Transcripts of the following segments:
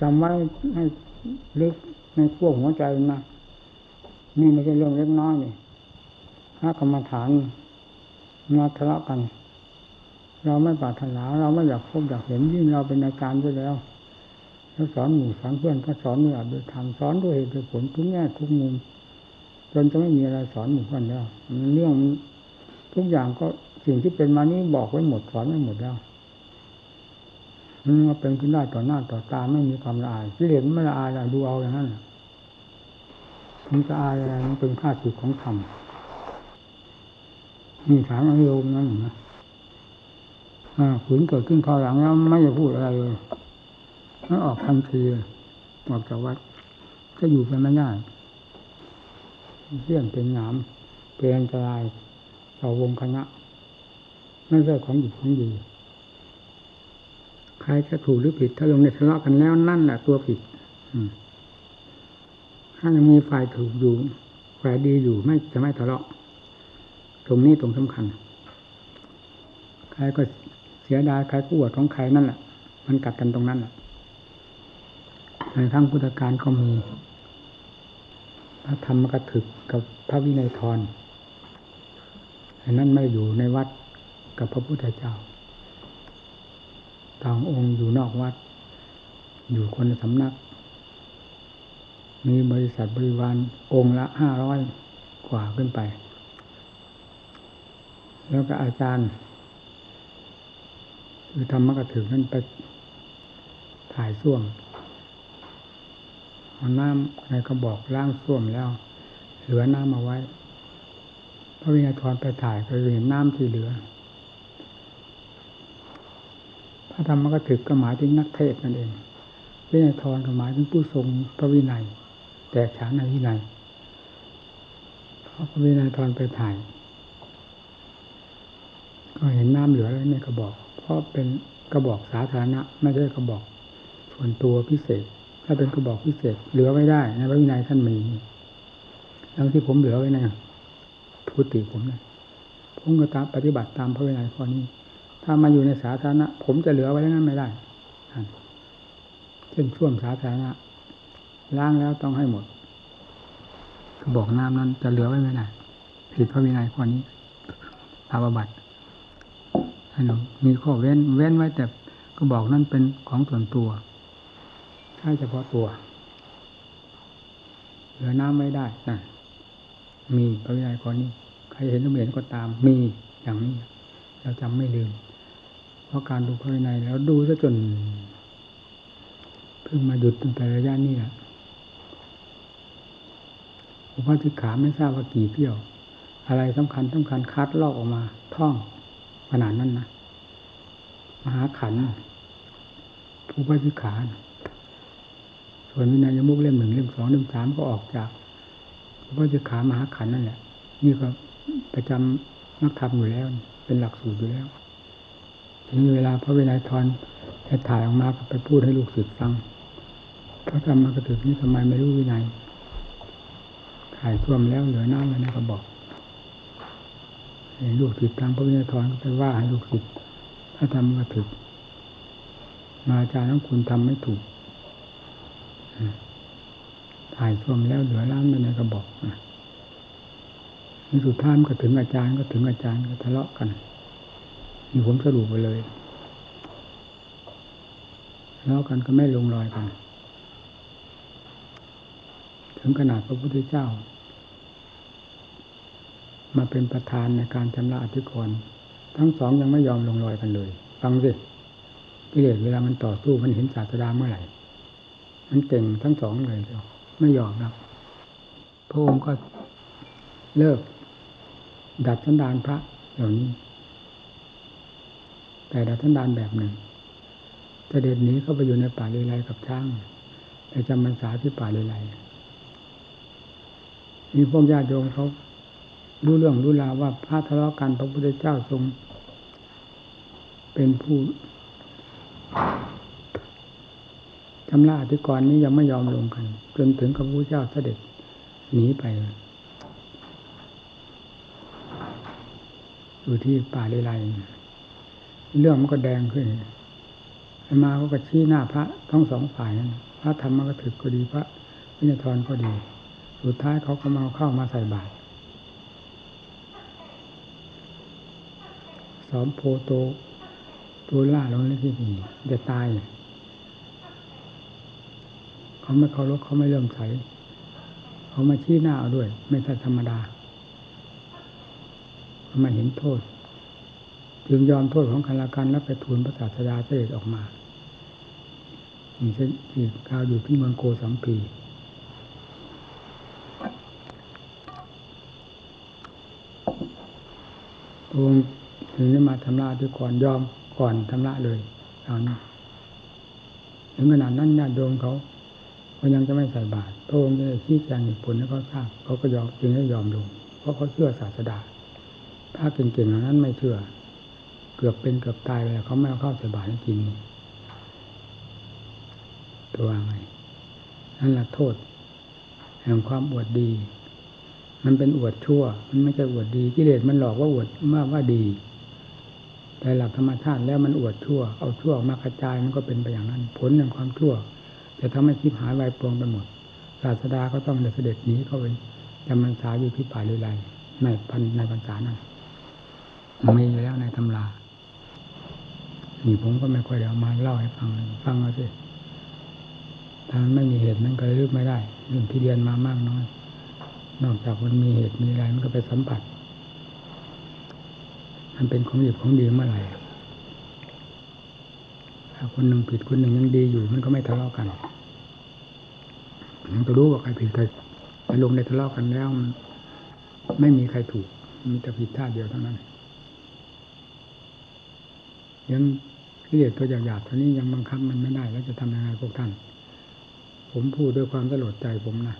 จำไว้ให้ลึกในขั้วหัวใจนะนี่ไม่ใช่เรื่องเล็กน้อยนี่ถ้ากรรมฐานมาทะเลาะกัน เราไม่ปรารถนาเราไม่อยากพบอยากเห็นยิ่งเราเป็นอาจารย์ด้วยแล้วแล้วสอนหมู่สอนเพื่อนก็สอนด้วยอัดด้วยธรรมสอนด้วยเหตุด้วยผลทุกแง่ทุกมุมจนจะไม่มีอะไรสอนหมู่เพื่อนแล้วเรื่องทุกอย่างก็สิ่งที่เป็นมานี้บอกไว้หมดสอนไว้หมดแล้ว มันมาเป็นขึ้นได้ต่อหน้าต่อตาไม่มีความละอายที่เห็นไม่ละอายดูเอาอย่างนั้นมันจะอายอะไรมันเป็นค่าสึกของธรรมนี่ถามอารมณ์นั่นนะขืนเกิดขึ้นคราวหลังแล้วไม่จะพูดอะไรเลยมันออกทันทีออกจากวัดก็อยู่เป็นไม่ได้เสี่ยงเป็นหนามเป็นอันตรายต่อวงคณะไม่ใช่ของหยุดของดี ใครจะถูกหรือผิด ถ้าลงในทะเลาะกันแล้วนั่นแหละตัวผิดถ้ายังมีฝ่ายถูกอยู่ฝ่ายดีอยู่ไม่จะไม่ทะเลาะ ตรงนี้ตรงสำคัญ ใครก็เสียดายใครก็อวดของใครนั่นแหละมันกัดกันตรงนั้นแหละในทั้งพุทธการก็มีพระธรรมกถึกกับพระวินัยทรอันนั้นไม่อยู่ในวัดกับพระพุทธเจ้า ต่างองค์อยู่นอกวัด อยู่คนสำนัก มีบริษัทบริวารองค์ละห้าร้อยกว่าขึ้นไป แล้วก็อาจารย์คือธรรมกถึกนั้นไปถ่ายส้วมเอาน้ำในกระบอกล้างส้วมแล้ว เหลือน้ำมาไว้พระวิญญาณไปถ่ายก็เห็นน้ำที่เหลือ พระธรรมกถึกก็หมายถึงนักเทศนั่นเองวิญญาณก็หมายถึงผู้ทรงพระวินัย แตกฉานในวินัยพระวิญญาณไปถ่าย ก็เห็นน้ำเหลือแล้วในกระบอก เพราะเป็นกระบอกสาธารณะ ไม่ใช่กระบอกส่วนตัวพิเศษ ถ้าเป็นกระบอกพิเศษ เหลือไว้ได้ในพระวินัยท่านมีแล้วที่ผมเหลือไว้ในทุติผมนะผมก็ตามปฏิบัติตามพระวินัยข้อนี้ ถ้ามาอยู่ในสาธารณะ ผมจะเหลือไว้นั้นไม่ได้เช่นช่วงสาธารณะล้างแล้วต้องให้หมดบอกน้ำนั้นจะเหลือไว้ไม่ได้ผิดพระวินัยข้อนี้อาบัติให้เรามีข้อเว้น เว้นไว้แต่ก็บอกนั่นเป็นของส่วนตัวใช้เฉพาะตัว เหลือน้ำไม่ได้นะมีพระวินัยข้อนี้ ใครเห็นหรือไม่เห็นก็ตาม มีอย่างนี้ เราจำไม่ลืม ราะการดูพระวินัยแล้วดูซะจนเพิ่งมาหยุดตั้งแต่ระยะนี้แหละผมว่าที่ขาไม่ทราบว่ากี่เที่ยว อะไรสำคัญสำคัญคัดลอกออกมา ท่องขนาดนั้นนะมหาขันผู้ว่าที่ขาส่วนวินัยมุกเล่มหนึ่งเล่มสองเล่มสามก็ออกจากพระจะขามหาขันนั่นแหละนี่ก็ประจำนักธรรมอยู่แล้ว เป็นหลักสูตรอยู่แล้ว ทีนี้เวลาพระวินัยทอนจะถ่ายออกมาไปพูดให้ลูกศิษย์ฟังพระธรรมกระถึกนี่ทำไมไม่รู้วินัยถ่ายท่วมแล้วเหลือน้ำเลยนะก็บอกลูกศิษย์ทางพระวินัยทอนก็ไปว่าให้ลูกศิษย์พระธรรมกระถึก มาอาจารย์ของคุณทำไม่ถูกถ่ายท่วมแล้วเหลือล้านไปในะกระบอกในสุดท้ายก็ถึงอาจารย์ก็ถึงอาจารย์ก็ทะเลาะกัน นี่ผมสรุปไปเลยทะเลาะกันก็ไม่ลงรอยกัน ถึงขนาดพระพุทธเจ้า มาเป็นประธานในการชำระอธิกรณ์ทั้งสองยังไม่ยอมลงรอยกันเลย ฟังสิกิเลสเวลามันต่อสู้มันเห็นศาสดาเมื่อไหร่ มันเก่งทั้งสองเลยไม่ยอมครับพระองค์ก็เลิก ดัดสันดานพระเหล่านี้ แต่ดัดสันดานแบบหนึ่งเสด็จหนีเข้าไปอยู่ในป่าเลไลกับช้างไปจำพรรษาที่ป่าเลไลมีพวกญาติโยมเขารู้เรื่องรู้ราวว่าพระทะเลาะกันพระพุทธเจ้าทรง เป็นผู้ชำระอธิกรณ์นี้ยังไม่ยอมลงกัน จนถึงพระพุทธเจ้าเสด็จหนีไปอยู่ที่ป่าเลไล เรื่องมันก็แดงขึ้นมาเขาก็ชี้หน้าพระทั้งสองฝ่ายนั่นพระธรรมก็ถึกก็ดีพระวินัยทรก็ดี สุดท้ายเขาก็มาเข้ามาใส่บาตรสอมโพโตตัวล่าลงเลยที่นี่จะตายเขาไม่เคารพเขาไม่เลื่มใสเขามาชี้หน้าเอาด้วย ไม่ใช่ธรรมดาเขามาเห็นโทษ จึงยอมโทษของกันละกันแล้วไปทูลพระศาสดาเสด็จออกมานี่เช่นที่กล่าวอยู่ที่เมืองโกสัมพีองค์ถึงได้มาทำลายด้วยก่อนยอมก่อนทำละเลยเอานี้ถึงขนาดนั้นญาติโยมเขาเขายังจะไม่ใส่บาตรพระองค์จะชี้แจงเหตุผลให้เขาทราบเขาก็ยอมจึงได้ยอมลงเพราะเขาเชื่อศาสดาถ้าเก่งๆเหล่านั้นไม่เชื่อ เกือบเป็นเกือบตายไปแล้วเขาไม่เอาข้าวใส่บาตรให้กินตัวไงนั่นแหละโทษ แห่งความอวดดี มันเป็นอวดชั่ว มันไม่ใช่อวดดีกิเลสมันหลอกว่าอวดมากว่าดี แต่หลักธรรมชาติแล้วมันอวดชั่ว เอาชั่วมากระจายมันก็เป็นไปอย่างนั้น ผลแห่งความชั่วจะทำให้คิดหายวายปวงไปหมด ศาสดาก็ต้องเสด็จหนีเข้าไปจำพรรษาอยู่ที่ป่าเลยไรในพันในพรรษานั้นมีอยู่แล้วในตำรา นี่ผมก็ไม่ค่อยเดี๋ยวมาเล่าให้ฟังฟังเอาสิถ้าไม่มีเหตุมันก็ลึกไม่ได้เรื่องที่เรียนมามากน้อย นอกจากมันมีเหตุมีอะไรมันก็ไปสัมผัส มันเป็นของดีของดีเมื่อไหร่ถ้าคนหนึ่งผิดคนหนึ่งยังดีอยู่มันก็ไม่ทะเลาะกันมันก็รู้ว่าใครผิดใครไปลงในทะเลาะกันแล้วไม่มีใครถูก มีแต่ผิดท่าเดียวเท่านั้นยัง กิเลสตัวหยาบๆท่านี้ยังบังคับมันไม่ได้ แล้วจะทำยังไงพวกท่าน ผมพูดด้วยความสลดใจผมนะ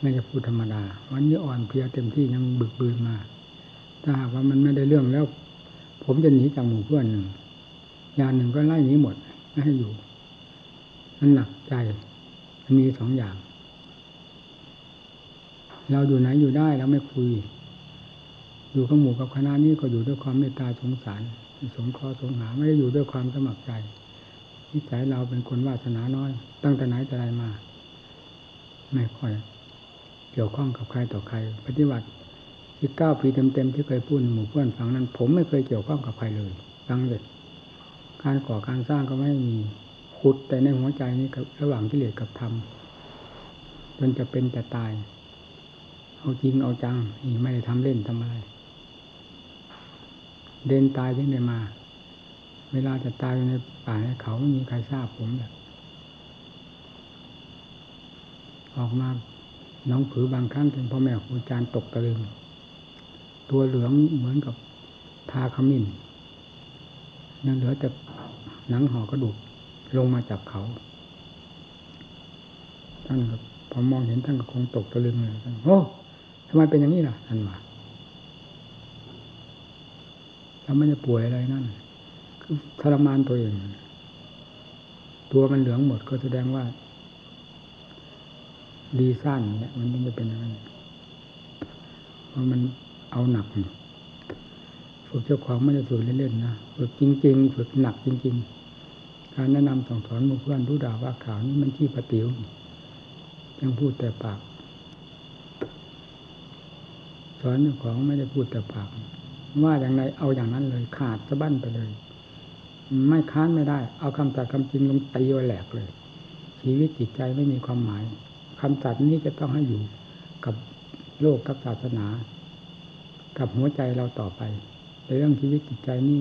ไม่จะพูดธรรมดา วันนี้อ่อนเพลียเต็มที่ยังบึกบืนมา ถ้าหากว่ามันไม่ได้เรื่องแล้ว ผมจะหนีจากหมู่เพื่อนหนึ่งยาหนึ่งก็ไล่หนีหมดไม่ให้อยู่มันหนักใจมันมีสองอย่าง เราอยู่ไหนอยู่ได้เราไม่คุย อยู่กับหมู่กับคณะนี้ก็อยู่ด้วยความเมตตาสงสาร สงเคราะห์สงหาไม่ได้อยู่ด้วยความสมัครใจนิสัยเราเป็นคนวาสนาน้อย ตั้งแต่ไหนแต่ไรมา ไม่ค่อย เกี่ยวข้องกับใครต่อใคร ปฏิบัติที่เก้าปีเต็มๆที่เคยพูดหมู่เพื่อนฟังนั้น ผมไม่เคยเกี่ยวข้องกับใครเลยฟังเลยการก่อการสร้างก็ไม่มีขุดแต่ในหัวใจนี้ระหว่างกิเหลสกับธรรมจนจะเป็นจะตาย เอาจริงเอาจังนี่ไม่ได้ทำเล่นทำอะไร เดินตายยังได้มา เวลาจะตายอยู่ในป่าในเขาไม่มีใครทราบผมแบบออกมาน้องผือบางครั้งเป็นพ่อแม่ครูอาจารย์ตกตะลึง ตัวเหลืองเหมือนกับทาขมิ้นยังเหลือแต่หนังห่อกระดูกลงมาจากเขา ท่านก็พอมองเห็นท่านก็คงตกตะลึงเลยโอ้ทำไมเป็นอย่างนี้ล่ะท่านว่า เราไม่ได้ป่วยอะไรนั่น คือทรมานตัวเอง ตัวมันเหลืองหมดก็แสดงว่า ดีสั้นเนี่ยมันต้องจะเป็นอย่างนั้นเพราะมันเอาหนักฝึกเจ้าของไม่ได้ฝึกเล่นๆนะฝึกจริง ๆ ฝึกหนักจริง ๆ การแนะนำสั่งสอนมู่เพื่อนรู้ด่าว่าข่าวนี่มันที่ปฏิวยังพูดแต่ปาก สอนเจ้าของไม่ได้พูดแต่ปาก ว่าอย่างไรเอาอย่างนั้นเลย ขาดสะบั้นไปเลย ไม่ค้านไม่ได้ เอาคำตัดคำจริงลงตีไว้แหลกเลย ชีวิตจิตใจไม่มีความหมายคำตัดนี้จะต้องให้อยู่กับโลกกับศาสนา กับหัวใจเราต่อไปในเรื่องชีวิตจิตใจนี่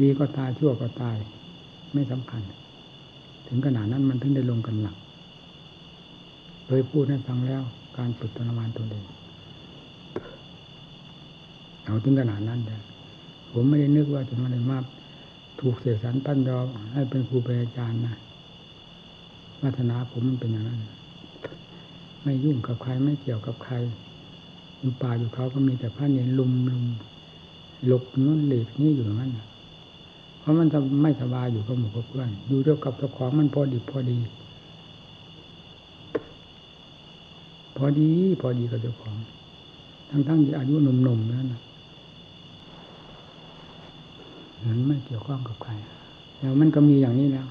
ดีก็ตายชั่วก็ตาย ไม่สำคัญ ถึงขนาดนั้นมันถึงได้ลงกันหนักโดยพูดให้ฟังแล้วการฝึกตนมานตัวเอง เอาถึงขนาดนั้นเลยผมไม่ได้นึกว่าจะมาได้มาถูกเสียสันปั้นยอให้เป็นครูเป็นอาจารย์นะวัฒนาผมมันเป็นอย่างนั้น ไม่ยุ่งกับใครไม่เกี่ยวกับใครอยู่ป่าอยู่เขาก็มีแต่พระเนียนลุมลุมหลบนู้นหลีกนี่อยู่อย่างนั้นเพราะมันจะไม่สบายอยู่กับหมู่กับเพื่อนอยู่ด้วกับเจ้าของมันพอดีพอดี พอดีพอดีกับเจ้าของ ทั้งทั้งที่อายุหนุ่มๆนั่นนะ นั้นไม่เกี่ยวข้องกับใครแล้วมันก็มีอย่างนี้แล้ว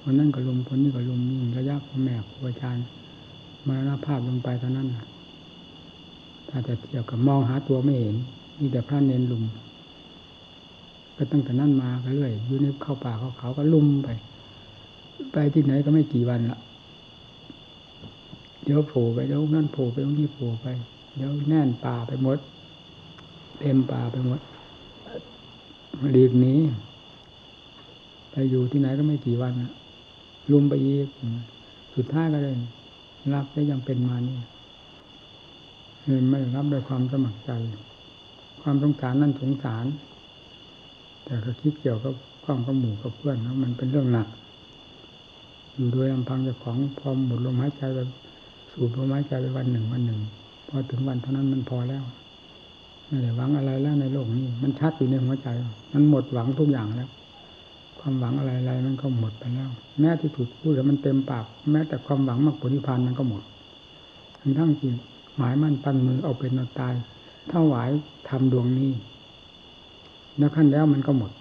คนนั้นก็ลมคนนี้ก็ลมยิ่งระยะพ่อแม่ครูอาจารย์มรณภาพลงไปเท่านั้นนะถ้าจะเทียบกับมองหาตัวไม่เห็นมีแต่พระเนนลุมก็ตั้งแต่นั้นมาก็เรื่อยอยู่ในเข้าป่าเขาเขาก็ลุมไป ไปที่ไหนก็ไม่กี่วันละเดี๋ยวโผล่ไปเดี๋ยวนั่นโผล่ไปตรงนี้โผล่ไป เดี๋ยวแน่นป่าไปหมดเต็มป่าไปหมด หลีกหนีไปอยู่ที่ไหนก็ไม่กี่วันนะลุมไปอีกสุดท้ายก็เลยรับได้ยังเป็นมานี่ไม่รับด้วยความสมัครใจ ความสงสารนั่นสงสาร แต่ก็คิดเกี่ยวกับความกับหมู่กับเพื่อนแล้วมันเป็นเรื่องหนัก อยู่โดยลำพังเจ้าของพอหมดลมหายใจไปสูบลมหายใจไปวันหนึ่งวันหนึ่ง พอถึงวันเท่านั้นมันพอแล้ว ไม่ได้หวังอะไรแล้วในโลกนี้ มันชัดอยู่ในหัวใจ มันหมดหวังทุกอย่างแล้ว ความหวังอะไรๆมันก็หมดไปแล้ว แม้ที่ถูกพูดแล้วมันเต็มปาก แม้แต่ความหวังมรรคผลิพานมันก็หมดทั้งทั้งจิตหมายมั่นปั้นมือเอาเป็นเอาตายถ้าหวายทำดวงนี้ แล้วขั้นแล้วมันก็หมด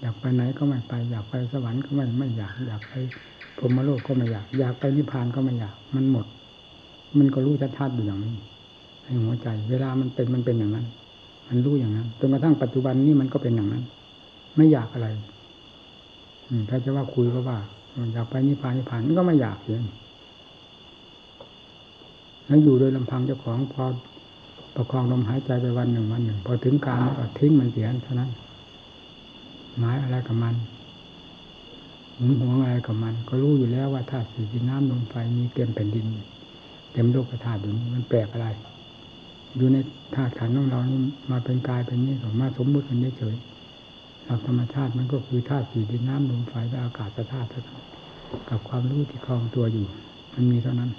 อยากไปไหนก็ไม่ไป อยากไปสวรรค์ก็ไม่ไม่อยาก อยากไปพรมโลกก็ไม่อยาก อยากไปนิพพานก็ไม่อยาก มันหมด มันก็รู้ชัดๆอยู่อย่างนี้ในหัวใจ เวลามันเป็นมันเป็นอย่างนั้น มันรู้อย่างนั้นจนกระทั่งปัจจุบันนี้มันก็เป็นอย่างนั้น ไม่อยากอะไรอืถ้าจะว่าคุยก็ว่าอยากไปนิพพานนิพพานมันก็ไม่อยากเองแล้วอยู่โดยลำพังเจ้าของพอประคองลมหายใจไปวันหนึ่งวันหนึ่ง พอถึงการแล้วก็ทิ้งมันเสียเท่านั้นหมายอะไรกับมันหึงหวอะไรกับมัน ก็รู้อยู่แล้วว่าธาตุสี่ดินน้ำลมไฟมีเต็มแผ่นดิน เต็มโลกธาตุอยู่นี้มันแปลกอะไร อยู่ในธาตุขันธ์ของเรานี่มาเป็นกายเป็นนี้ก็มาสมมุติกันเฉยหลักธรรมชาติมันก็คือธาตุสี่ดินน้ำลมไฟและอากาศธาตุกับความรู้ที่คลองตัวอยู่ มันมีเท่านั้น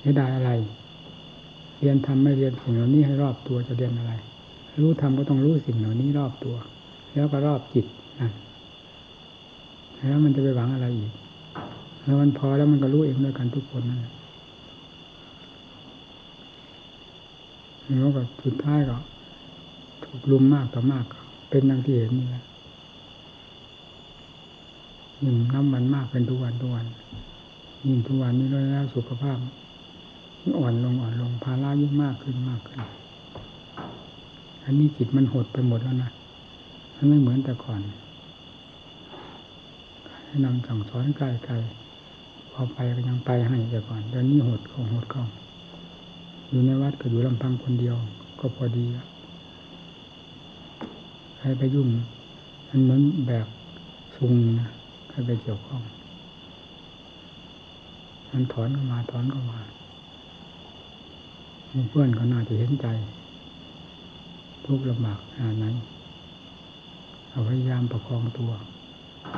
เสียดายอะไร เรียนทำไม่เรียนสิ่งเหล่านี้ให้รอบตัวจะเรียนอะไร รู้ทำก็ต้องรู้สิ่งเหล่านี้รอบตัว แล้วก็รอบจิตนะแล้วมันจะไปหวังอะไรอีก แล้วมันพอแล้วมันก็รู้เองด้วยกันทุกคนนั่นแหละ แล้วก็สุดท้ายก็ถูกลุมมากต่อมากเป็นดังที่เห็นนี่แหละยิ่งน้ำมันมากเป็นทุกวันทุกวันยิ่งทุกวันนี้แล้วสุขภาพอ่อนลงอ่อนลงภาระยิ่งมากขึ้นมากขึ้น อันนี้จิตมันหดไปหมดแล้วนะมันไม่เหมือนแต่ก่อนให้นำสั่งสอนใกลๆพอไปก็ยังไปให้แต่ก่อนเดี๋ยวนี้หดของหดของ อยู่ในวัดก็อยู่ลำพังคนเดียว ก็พอดีใครไปยุ่งมันเหมือนแบบซุงนะใครไปเกี่ยวข้อง มันถอนก็มาถอนก็มาเพื่อนก็น่าจะเห็นใจ ทุกข์ลำบากขนาดไหนเราพยายามประคองตัว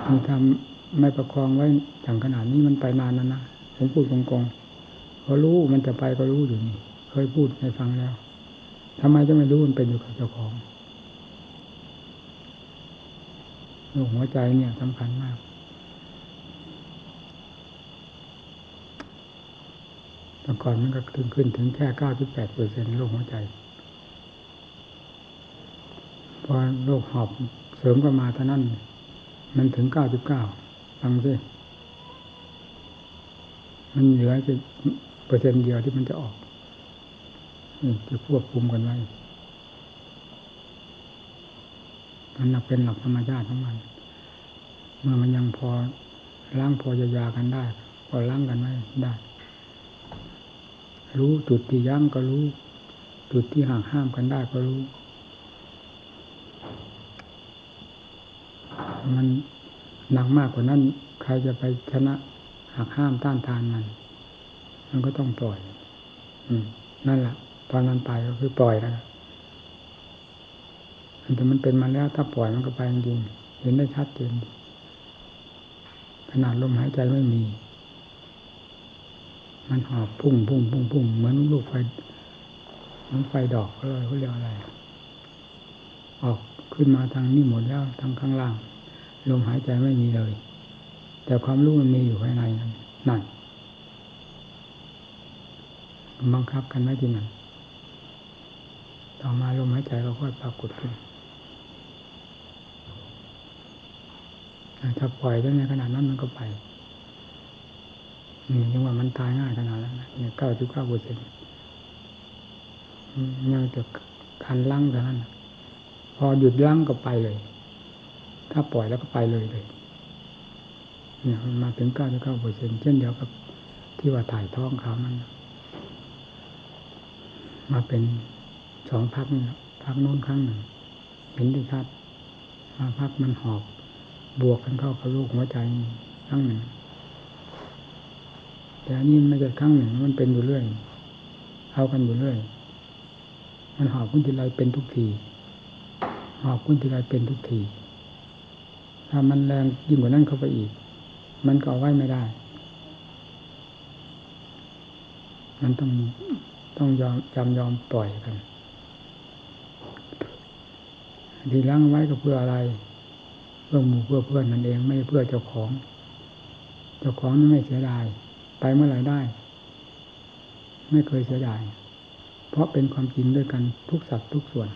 มีทำไม่ประคองไว้อย่างขนาดนี้มันไปนานแล้วนะผมพูดตรงๆเขารู้มันจะไปก็รู้อยู่นี่ เคยพูดให้ฟังแล้วทำไมจะไม่รู้มันเป็นอยู่กับเจ้าของโรคหัวใจเนี่ยสำคัญมากแต่ก่อนมันก็ถึงขึ้นถึงแค่เก้าสิบแปดเปอร์เซ็นต์โรคหัวใจ พอโรคหอบเสริมก็มาเท่านั้น มันถึงเก้าสิบเก้าฟังสิมันเหลือจะเปอร์เซ็นต์เดียวที่มันจะออก จะควบคุมกันไว้มันเป็นหลักธรรมชาติของมัน เมื่อมันยังพอล้างพอยายากันได้ ก็ล้างกันไว้ได้ รู้จุดที่ยั้งก็รู้ จุดที่ห่างห้ามกันได้ก็รู้ มันหนักมากกว่านั้น ใครจะไปชนะหักห้ามต้านทานมัน มันก็ต้องปล่อย อืม นั่นแหละ ตอนนั้นไปก็คือปล่อยแล้วแต่มันเป็นมาแล้วถ้าปล่อยมันก็ไปจริงเห็นได้ชัดเจนขนาดลมหายใจไม่มี มันหอบพุ่งพุ่งพุ่งพุ่งเหมือนลูกไฟมือนไฟดอกก็เลยเขาเรียกอะไร ออกขึ้นมาทางนี้หมดแล้วทางข้างล่าง ลมหายใจไม่มีเลย แต่ความรู้มันมีอยู่ภายในนั้นนั่นบังคับกันไว้ที่นั่น ต่อมาลมหายใจก็ค่อยปรากฏขึ้นถ้าปล่อยได้ในขนาดนั้นมันก็ไปนี่ยังว่ามันตายง่ายขนาดนั้นเนี่ยเก้าจุดเก้าเปอร์เซ็นต์ยังจะคันลั่งเท่านั้นพอหยุดลั่งก็ไปเลย ถ้าปล่อยแล้วก็ไปเลยเลยเนี่ยมันมาถึงเก้าจุดเก้าเปอร์เซ็นต์เช่นเดียวกับที่ว่าถ่ายท้องเขามันมาเป็น สองพักนี่พักโน้นครั้งหนึ่ง เห็นได้ชัดมาพักมันหอบบวกกันเข้ากับลูกหัวใจครั้งหนึ่ง แต่อันนี้ไม่ใช่ครั้งหนึ่งมันเป็นอยู่เรื่อยเอากันอยู่เรื่อย มันหอบขึ้นทีไรเป็นทุกทีหอบขึ้นทีไรเป็นทุกที ถ้ามันแรงยิ่งกว่านั้นเข้าไปอีก มันก็เอาไว้ไม่ได้ มันต้องต้องยอมจำยอมปล่อยกัน ที่ล้างไว้ก็เพื่ออะไร เพื่อหมู่เพื่อเพื่อนนั่นเองไม่เพื่อเจ้าของ เจ้าของนี่ไม่เสียดาย ไปเมื่อไหร่ได้ ไม่เคยเสียดาย เพราะเป็นความจริงด้วยกันทุกสัตว์ทุกส่วน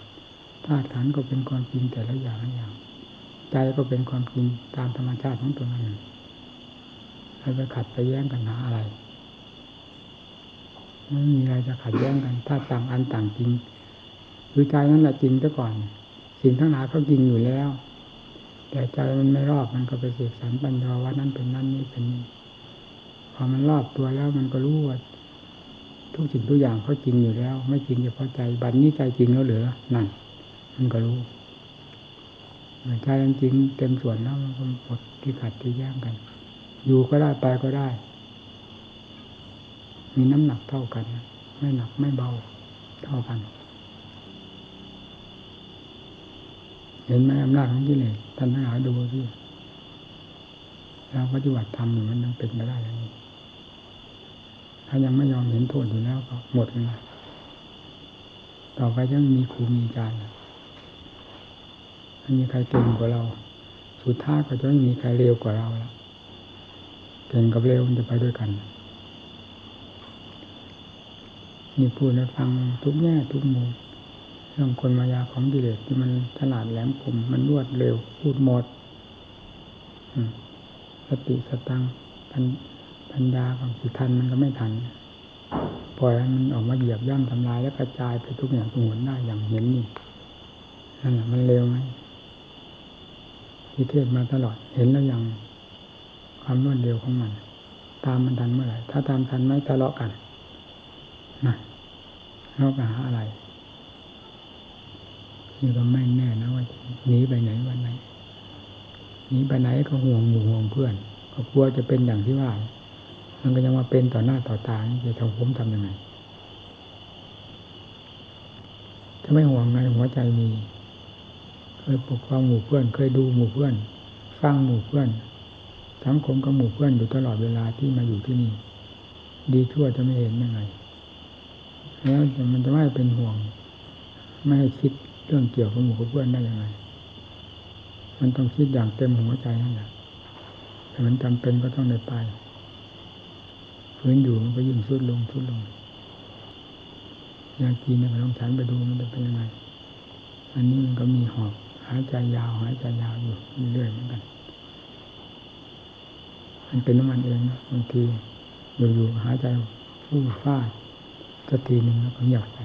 ธาตุขันก็เป็นความจริงแต่ละอย่างละอย่าง ใจก็เป็นความจริงตามธรรมชาติของตัวนั้นใครไปขัดไปแย้งกันหาอะไรไม่มีอะไรจะขัดแย้งกัน ถ้าต่างอันต่างจริง คือใจนั้นแหละจริงซะก่อน สิ่งทั้งหลายเขาจริงอยู่แล้ว แต่ใจมันไม่รอบมันก็ไปเสกสรรปัญญาว่านั่นเป็นนั่นนี่เป็นนี่พอมันรอบตัวแล้วมันก็รู้ว่าทุกสิ่งทุกอย่างเขาจริงอยู่แล้ว ไม่จริงเฉพาะใจบัดนนี้ใจจริงแล้วเหลือนั่นมันก็รู้ใจจริงเต็มส่วนแล้วมันก็หมดที่ขัดที่แย้งกัน อยู่ก็ได้ไปก็ได้ มีน้ำหนักเท่ากัน ไม่หนักไม่เบาเท่ากัน เห็นไหมอำนาจของกิเลสท่านทั้งหลายดูที่เราปฏิบัติธรรมอยู่มันยังเป็นไปได้อย่างนี้ ถ้ายังไม่ยอมเห็นโทษอยู่แล้วก็หมดเลยต่อไปจะมีครูมีอาจารย์ไม่มีใครเก่งกว่าเรา สุดท้ายก็จะไม่มีใครเร็วกว่าเราแล้วเก่งกับเร็วมันจะไปด้วยกัน นี่พูดให้ฟังทุกแง่ทุกมุม เรื่องคนมายาของกิเลสที่มันฉลาดแหลมคมมันรวดเร็ว พูดหมดสติสตังปัญญาของสิทันมันก็ไม่ทันปล่อยมันออกมาเหยียบย่ำทำลายแล้วกระจายไปทุกอย่างทุกหนได้อย่างเห็นนี่นั่นแหละมันเร็วไหมที่เทศมาตลอดเห็นแล้วอย่างความรวดเร็วของมัน ตามมันทันเมื่อไหร่ถ้าตามทันไม่ทะเลาะกันนะเราไปหาอะไร นี่ก็ไม่แน่นะว่าหนีไปไหนวันไหนหนีไปไหนก็ห่วงหมู่ห่วงเพื่อน ก็กลัวจะเป็นอย่างที่ว่า มันก็ยังมาเป็นต่อหน้าต่อตาจะทำผมทำยังไงจะไม่ห่วงในหัวใจมีเคยปกครองหมู่เพื่อน เคยดูหมู่เพื่อนฟังหมู่เพื่อนทั้งคมกับหมู่เพื่อนอยู่ตลอดเวลาที่มาอยู่ที่นี่ ดีชั่วจะไม่เห็นยังไงแล้วมันจะไม่เป็นห่วง ไม่ให้คิด เรื่องเกี่ยวกับหมู่กับเพื่อนได้ยังไง มันต้องคิดอย่างเต็มหัวใจนั่นแหละแต่มันจำเป็นก็ต้องได้ไปพื้นอยู่มันก็ยิ่งสุดลงสุดลงอยากกินเนี่ยลองฉันไปดูมันจะเป็นยังไง อันนี้มันก็มีหอบหายใจยาวหายใจยาวอยู่เรื่อยเหมือนกัน มันเป็นน้ำมันเองนะบางทีอยู่ๆหายใจฟู่ฟาดสักทีหนึ่งแล้วก็เงียบไป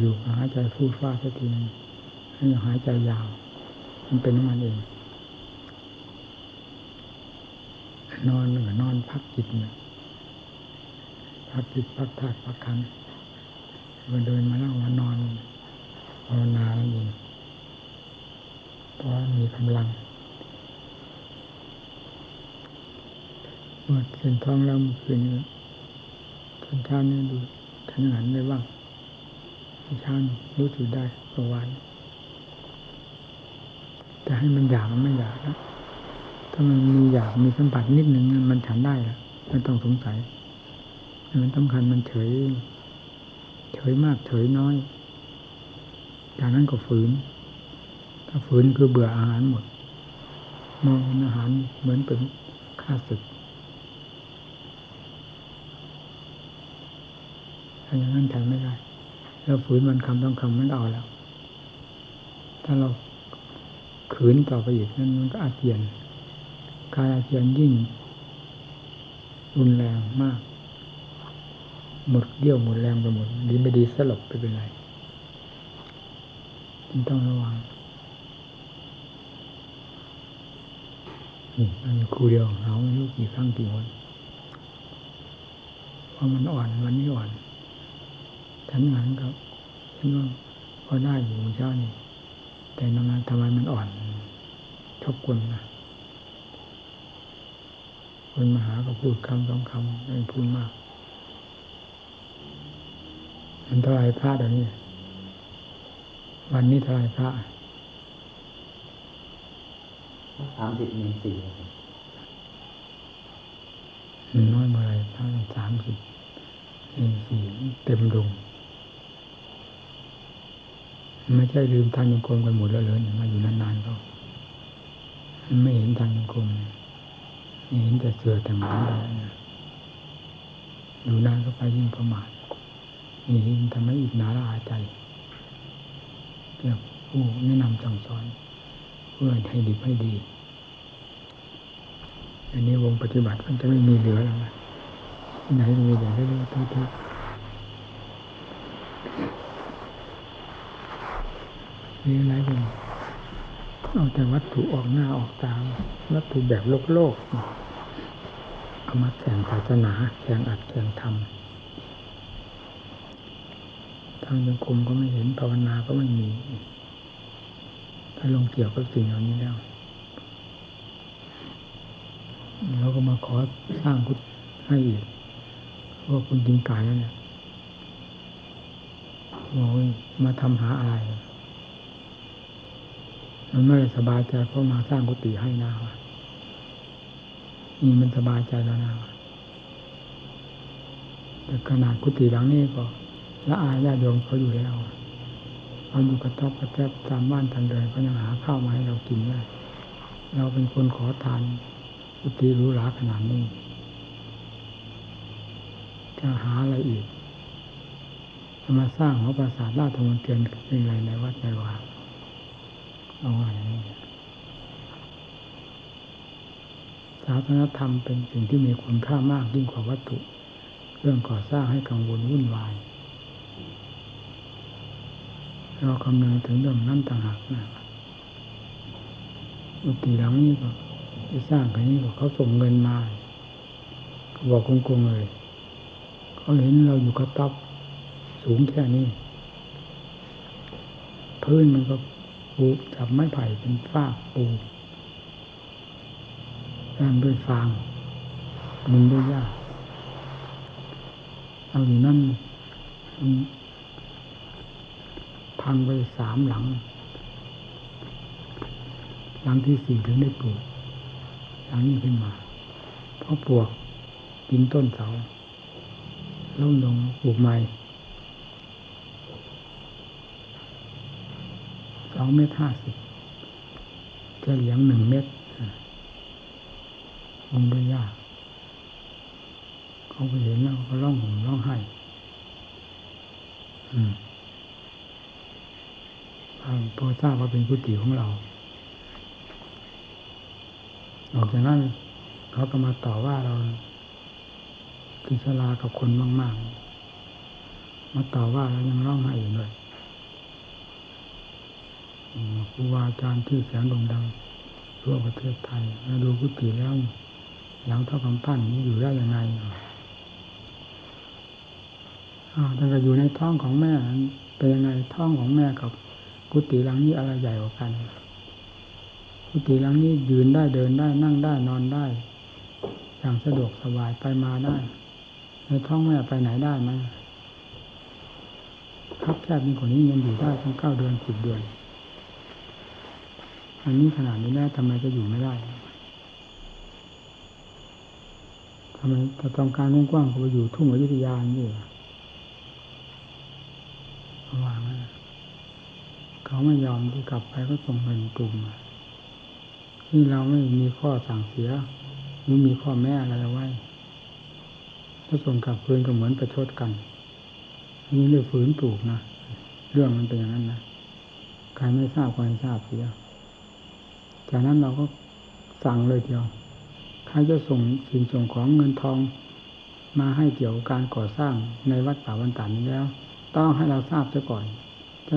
อยู่ๆหายใจฟูดฟ้าสักทีให้หายใจยาว มันเป็นของมันเอง นอนหนึ่งนอนพักจิตเนี่ยพักจิตพักธาตุพักขันมันเดินมาแล้วมานอนภาวนาแล้วเองเพราะมีกำลังเมื่อเส้นท้องแล้วคืนตอนเช้านี้ดูทันหันได้บ้าง เช้ารู้สึกได้ประวันแต่ให้มันอยากมันไม่อยากนะถ้ามันมีอยากมีสัมผัสนิดหนึ่งมันฉันได้แล้วไม่ต้องสงสัยมันสำคัญมันเฉย เฉยมากเฉยน้อยจากนั้นก็ฝืน ถ้าฝืนคือเบื่ออาหารหมด มองอาหารเหมือนเป็นข้าศึกถ้าอย่างนั้นทนไม่ได้ แล้วฝืนมันคำต้องคำมันเอาแล้ว ถ้าเราขืนต่อไปอีกนั้นมันก็อาเจียนการอาเจียนยิ่ง รุนแรงมาก หมดเดี่ยวหมดแรงไปหมดดีไม่ดีสลบไปเป็นไรจึงต้องระวังมันครูเดียวเขาไม่รู้กี่ครั้งกี่วันเพราะมันอ่อนวันนี้อ่อน ฉันงานก็ฉันว่าพอได้อยู่เช้านี่แต่นานทำไมมันอ่อนชอบกลนะคนมาหาก็พูดคำสองคำไม่พูดมากมันเท่าไรพระเดี๋ยวนี้ วันนี้เท่าไรพระสามสิบมีสี่น้อยเมื่อไรพระสามสิบมีสี่เต็มดง ไม่ใช่ลืมทางยงกรมกันหมดแล้วเลยมาอยู่นานๆก็ไม่เห็นทางยงกรมเห็นแต่เสือแต่หมาอยู่นานก็ไปยิ่งประมาทนี่ทำให้อีกหนาละอาใจเกี่ยวผู้แนะนำสั่งสอนเพื่อให้ดีให้ดี อันนี้วงปฏิบัติมันจะไม่มีเหลือแล้วนะไหนมีแต่างเรื่อยๆทุกๆ มีอะไรกันเอาแต่วัตถุออกหน้าออกตาวัตถุแบบโลกโลกเอามาแข่งศาสนาแข่งอัดแข่งทำทางยังคมก็ไม่เห็นภาวนาก็ไม่มี ถ้าลงเกี่ยวกับสิ่งเหล่านี้แล้วเราก็มาขอสร้างกุศให้อีกเพราะคุณดิงกายแล้วเนี่ยโอ้ยมาทำหาอะไร มันไม่สบายใจเพราะมาสร้างกุฏิให้นาวะนี่มันสบายใจแล้วนาวะแต่ขนาดกุฏิหลังนี้ก็ละอายญาติโยมเขาอยู่แล้วเราอยู่กระทบกระแทบตามบ้านทางเดินก็ยังหาข้าวมาให้เรากินได้เราเป็นคนขอทานอุติรู้หลาขนาดนี้จะหาอะไรอีกจะมาสร้างหอปราสาทราชมนเทียนเป็นไรในวัดในวา เอาว่าอย่างนี้ศาสนธรรมเป็นสิ่งที่มีคุณค่ามากยิ่งกว่าวัตถุ เรื่องก่อสร้างให้กังวลวุ่นวาย เราคำนึงถึงเรื่องนั้นต่างหากนะอุติหลังนี้ก็ที่สร้างกันนี้ก็เขาส่งเงินมาเขาบอกกงๆเลยเขาเห็นเราอยู่กระต๊อบสูงแค่นี้ พื้นมันก็ ปูจับไม้ไผ่เป็นฝ้าปูแอนด้วยฟางมุงด้วยหญ้าเอาอยู่นั่นพังไปสามหลัง หลังที่สี่ถึงได้ปลูกหลังนี้ขึ้นมา เพราะปลวกกินต้นเสาล้มลงปลูกใหม่ส องเมตรห้าสิบเฉลียงหนึ่งเมตรลงด้วยยากเขาไปเห็นแล้วเขาร้องห่มร้องไห้อืมพอทราบว่าเป็นกุฏิของเราออกจากนั้นเขาก็มาต่อว่าเรากิศลากับคนมาก ๆ มาต่อว่าเรายังร้องไห้อยู่เลย ครูบาอาจารย์ที่แสงโด่งดังทั่วประเทศไทยมาดูกุฏิแล้วหลังเท่ากำปั้นนี้อยู่ได้ยังไงอ้าวแต่ก็อยู่ในท้องของแม่เป็นยังไงท้องของแม่กับกุฏิหลังนี้อะไรใหญ่กว่ากัน กุฏิหลังนี้ยืนได้เดินได้นั่งได้นอนได้อย่างสะดวกสบายไปมาได้ ในท้องแม่ไปไหนได้ไหมครับแคบนี้กว่านี้ยังอยู่ได้ตั้งเก้าเดือนสิบเดือน อันนี้ขนาดนี้แล้วทำไมจะอยู่ไม่ได้ทำไมถ้าต้องการกว้างๆก็ไปอยู่ทุ่งอยุธยานี่วางนะเขาไม่ยอมที่กลับไปก็ส่งเงินกลุ่มที่เราไม่มีข้อสั่งเสียหรือมีข้อแม่อะไรไว้ถ้าส่งกลับคืนก็เหมือนประชดกันยิ่เรื่องฝืนปลูกนะเรื่องมันเป็นอย่างนั้นนะใครไม่ทราบก็ให้ทราบเสีย จากนั้นเราก็สั่งเลยเดียวใครจะส่งสิ่งส่งของเงินทองมาให้เกี่ยวกับการก่อสร้างในวัดป่าวันตานี้แล้ว ต้องให้เราทราบซะก่อนจะ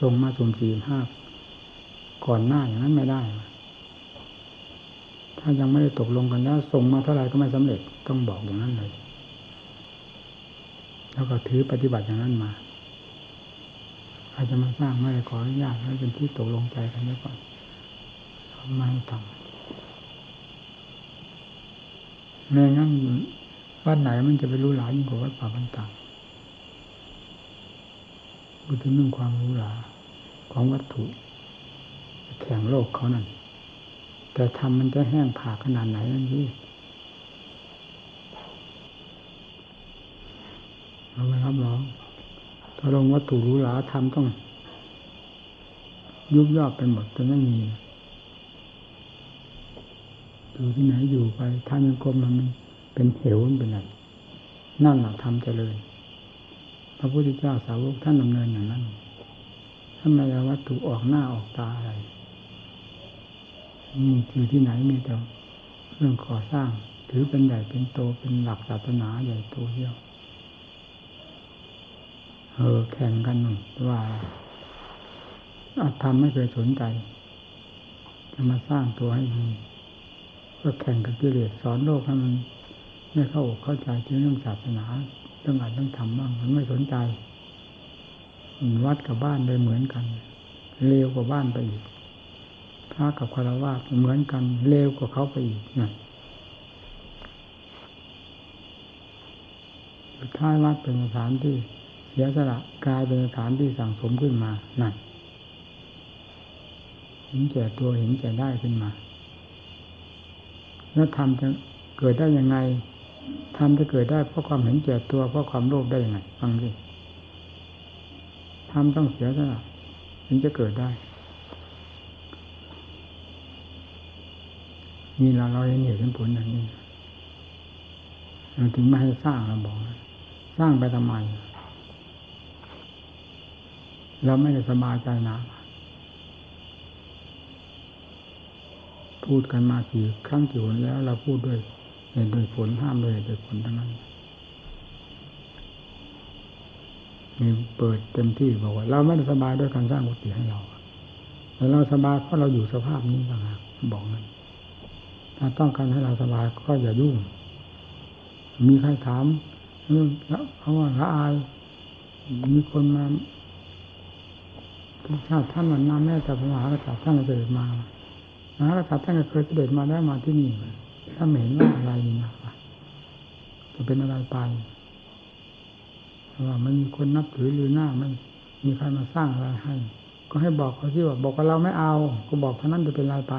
ส่งมาสุ่มสี่ห้าก่อนหน้าอย่างนั้นไม่ได้ ถ้ายังไม่ได้ตกลงกันแล้วส่งมาเท่าไหร่ก็ไม่สำเร็จต้องบอกอย่างนั้นเลย แล้วก็ถือปฏิบัติอย่างนั้นมาใครจะมาสร้างไม่ได้ขออนุญาตให้เป็นที่ตกลงใจกันไว้ก่อน ไม่ทำไม่งั้นวัดไหนมันจะไปรู้หลายิ่งกว่าวัดป่าบันตางพูดถึงเรื่องความรู้หลาของวัตถุ แข่งโลกเขานั่น แต่ทำมันจะแห้งผ่าขนาดไหนนั่นที่เราไม่รับรองถ้าลงวัตถุรู้หลาทำต้องยุบยอบเป็นหมดจนไม่มี อยู่ที่ไหนอยู่ไปถ้ายังกลมมันเป็นเหวมันเป็นอะไรนั่นแหละทำเจริญ พระพุทธเจ้าสาวกท่านดำเนินอย่างนั้นท่านไม่เอาวัตถุออกหน้าออกตาอะไรนี่คือที่ไหนมีแต่เรื่องก่อสร้าง ถือเป็นใหญ่เป็นโตเป็นหลักศาสนาใหญ่โตเที่ยวเออแข่งกันหนึ่งว่าอาธรรมไม่เคยสนใจ จะมาสร้างตัวให้ดี ก็แข่งกับกิเลสสอนโลกให้มันไม่เข้าอกเข้าใจเรื่องศาสนาเรื่องอาจต้องทำบ้างมันไม่สนใจวัดกับบ้านเลยเหมือนกันเลวกว่าบ้านไปอีกพระกับคารวะเหมือนกันเลวกว่าเขาไปอีกนั่นสุดท้ายวัดเป็นสถานที่เสียสละกลายเป็นสถานที่สั่งสมขึ้นมานั่นเห็นแก่ตัวเห็นแก่ได้ขึ้นมา แล้วทำจะเกิดได้ยังไงทำจะเกิดได้เพราะความเห็นแก่ตัวเพราะความโลภได้ยังไงฟังดิทำต้องเสียสละถึงจะเกิดได้นี่เราเราเห็นเหตุเห็นผลอย่างนี้เราถึงไม่ให้สร้างเราบอกสร้างไปทำไม เราไม่ได้สบายใจนะ พูดกันมากี่ครั้งกี่หนแล้วเราพูดด้วยเหตุโดยผลห้ามโดยเหตุโดยผลทั้งนั้นมีเปิดเต็มที่บอกว่าเราไม่ได้สบายด้วยการสร้างกุฏิให้เราแต่เราสบายเพราะเราอยู่สภาพนี้ต่างหากบอกนั้นถ้าต้องการให้เราสบายก็อย่ายุ่ง มีใครถามแล้วเขาว่าละอาย มีคนมาชาติท่านวันน้าแม่แต่พระมหากษัตริย์ท่านเสด็จมา มหากษัตริย์ท่านก็เคยเสด็จมาได้มาที่นี่ถ้าเห็นว่าอะไรนี่นะจะเป็นอะไรไปว่ามันมีคนนับถือหรือหน้าไม่มีใครมาสร้างอะไรให้ ก็ให้บอกเขาที่ว่าบอกว่าเราไม่เอา ก็บอกเท่านั้นจะเป็นอะไรไป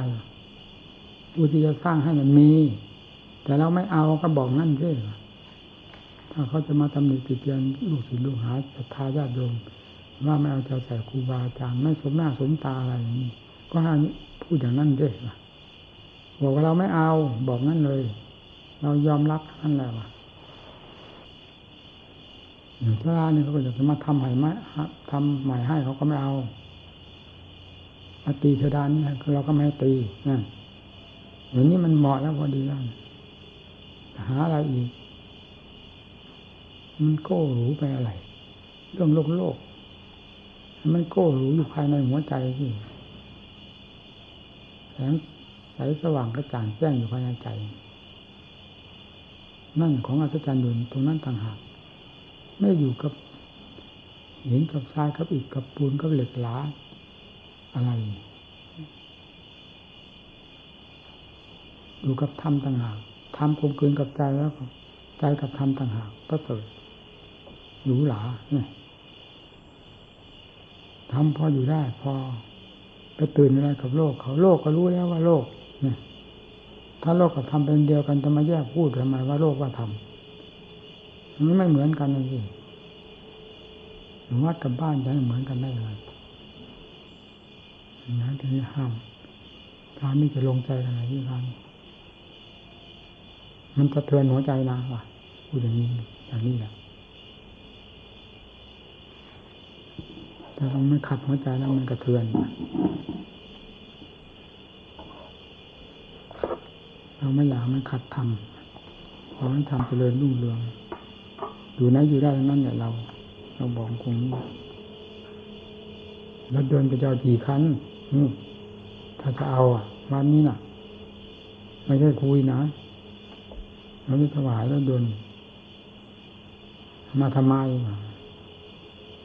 ผู้ที่จะสร้างให้มันมี แต่เราไม่เอาก็บอกนั่นสิถ้าเขาจะมาตำหนิติเตียนลูกศิษย์ลูกหาศรัทธาญาติโยมว่าไม่เอาใจใส่ครูบาอาจารย์ไม่สมหน้าสมตาอะไรอย่างนี้ ก็ห้พูดอย่างนั้นด้วยบอกว่าเราไม่เอา บอกนั่นเลย เรายอมรับนั่นแหละว่ะอย่างชราเนี่ยเขาก็จะมาทำใหม่ไหมทำใหม่ให้เขาก็ไม่เอามาตีเทดานนี่คือเราก็ไม่ตีนั่นอย่างนี้มันเหมาะแล้วพอดีแล้วหาอะไรอีก มันโก้หรูไปอะไร เรื่องโลกโลก มันโก้หรูอยู่ภายในหัวใจที่ แสงใสสว่างกระจ่างแจ้งอยู่ภายในใจ นั่นของอัศจรรย์อยู่ตรงนั้นต่างหาก ไม่อยู่กับหินกับทรายกับอิฐกับปูนกับเหล็กหลาอะไร อยู่กับธรรมต่างหากธรรมกลมกลืนกับใจแล้วใจกับธรรมต่างหากก็เกิดหรูหราเนี่ยทำพออยู่ได้พอ ไปตื่นอะไรกับโลกเขาโลกก็รู้แล้วว่าโลกเนี่ยถ้าโลกกับธรรมเป็นเดียวกันจะมาแยกพูดทำไมว่าโลกว่าธรรมมันไม่เหมือนกันเลยหรือวัดกับบ้านจะให้เหมือนกันได้เลยนะทีนี้ห้ามการนี้จะลงใจอะไรที่การมันจะเทือนหัวใจนะว่ะพูดอย่างนี้อย่างนี้แหละ ถ้าเราไม่ขัดหัวใจแล้วมันกระเทือนเราไม่อยากมันขัดทำขอให้ทำเจริญรุ่งเรือง อยู่ไหนอยู่ได้นั่นเนี่ยเรา เราบอกคงรถเดินไปเจ้ากี่คันอืมถ้าจะเอาอะวันนี้น่ะ ไม่ใช่คุยนะเราไม่ถวายรถยนต์มาทำไม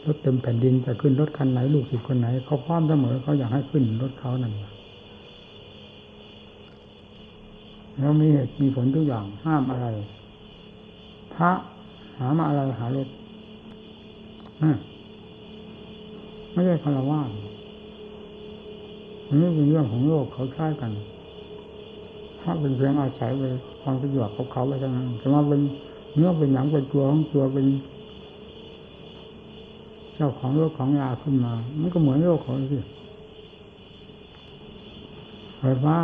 รถเต็มแผ่นดินจะขึ้นรถคันไหนลูกศิษย์คนไหนเขาพร้อมเสมอเขาอยากให้ขึ้นรถเขานั่นแล้วมีเหตุมีผลทุกอย่างห้ามอะไร พระหามาอะไรหารถไม่ใช่คารวะอันนี้เป็นเรื่องของโลกเขาใช้กันถ้าเป็นเพียงอาศัยไปความประโยชน์ของเขาไปทั้งนั้นแต่ว่าเป็นเนื้อเป็นหนังเป็นตัวของตัวเป็น จ้าของโลกของยาขึ้นมา มันก็เหมือนโลกของสิไฟฟ้า